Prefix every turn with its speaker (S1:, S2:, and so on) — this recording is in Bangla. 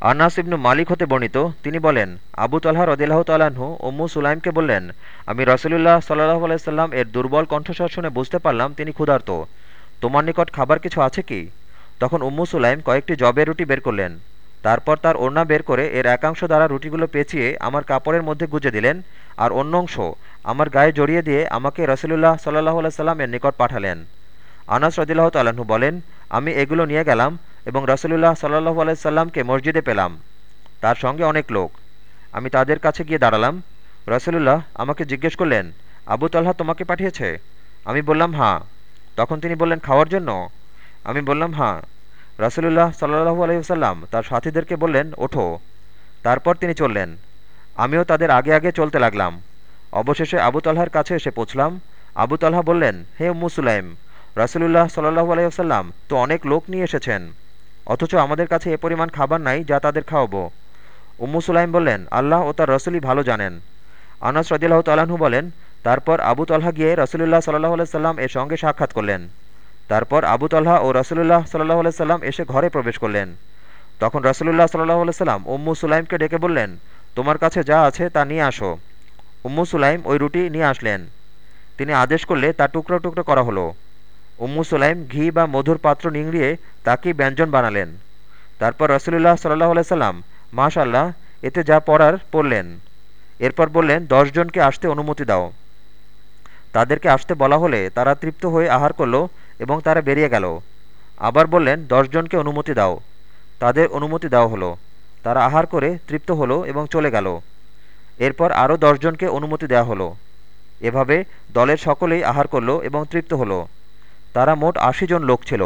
S1: আনাস ইবনু মালিক হতে বর্ণিত, তিনি বলেন, আবু তাল্হা রদিল্লাহ তাল্লাহ্ন উম্মু সুলাইমকে বললেন, আমি রসুলুল্লাহ সাল্লাহ আলাইসাল্লাম এর দুর্বল কণ্ঠস্বর শুনে বুঝতে পারলাম তিনি ক্ষুধার্ত। তোমার নিকট খাবার কিছু আছে কি? তখন উম্মু সুলাইম কয়েকটি জবের রুটি বের করলেন। তারপর তার ওড়না বের করে এর একাংশ দ্বারা রুটিগুলো পেঁচিয়ে আমার কাপড়ের মধ্যে গুজে দিলেন, আর অন্য অংশ আমার গায়ে জড়িয়ে দিয়ে আমাকে রসুলুল্লাহ সাল্লাহ আলাইসাল্লাম এর নিকট পাঠালেন। আনাস রদিল্লাহ তাল্লাহ্ন বলেন, আমি এগুলো নিয়ে গেলাম এবং রসুলুল্লাহ সাল্লাহু আলাইসাল্লামকে মসজিদে পেলাম। তার সঙ্গে অনেক লোক। আমি তাদের কাছে গিয়ে দাঁড়ালাম। রসুলুল্লাহ আমাকে জিজ্ঞেস করলেন, আবু তাল্হা তোমাকে পাঠিয়েছে? আমি বললাম হাঁ তখন তিনি বললেন, খাওয়ার জন্য? আমি বললাম হাঁ রসুলুল্লাহ সাল্লাহু আলহিহাল্লাম তার সাথীদেরকে বললেন, ওঠো। তারপর তিনি চললেন। আমিও তাদের আগে আগে চলতে লাগলাম। অবশেষে আবু তাল্হার কাছে এসে পৌঁছলাম। আবু তাল্হা বললেন, হে মুসুলাইম রাসুলুল্লাহ সাল্লাহু আলাইসাল্লাম তো অনেক লোক নিয়ে এসেছেন। অথচ আমাদের কাছে এ পরিমাণ খাবার নাই যা তাদের খাওয়াবো। উম্মু সুলাইম বললেন, আল্লাহ ও তার রসুলই ভালো জানেন। আনাস রদিল্লাহ তালাহু বলেন, তারপর আবু তাল্হা গিয়ে রসুলুল্লাহ সাল্লাহ সাল্লাম এর সঙ্গে সাক্ষাৎ করলেন। তারপর আবু তাল্হা ও রসুলুল্লাহ সাল্লাহ সাল্লাম এসে ঘরে প্রবেশ করলেন। তখন রসুলুল্লাহ সাল্লাহ সাল্লাম উম্মু সুলাইমকে ডেকে বললেন, তোমার কাছে যা আছে তা নিয়ে আসো। উম্মু সুলাইম ওই রুটি নিয়ে আসলেন। তিনি আদেশ করলে তা টুকরো টুকরো করা হলো। উম্মু সুলাইম ঘি বা মধুর পাত্র নিংড়িয়ে তাকেই ব্যঞ্জন বানালেন। তারপর রসুলুল্লাহ সাল্লাহ আলাইসাল্লাম মাশাল্লাহ এতে যা পড়ার পড়লেন। এরপর বললেন জনকে আসতে অনুমতি দাও। তাদেরকে আসতে বলা হলে তারা তৃপ্ত হয়ে আহার করল এবং তারা বেরিয়ে গেল। আবার বললেন জনকে অনুমতি দাও। তাদের অনুমতি দেওয়া হলো। তারা আহার করে তৃপ্ত হলো এবং চলে গেল। এরপর আরও দশজনকে অনুমতি দেওয়া হলো। এভাবে দলের সকলেই আহার করল এবং তৃপ্ত হলো। তারা মোট আশি জন লোক ছিল।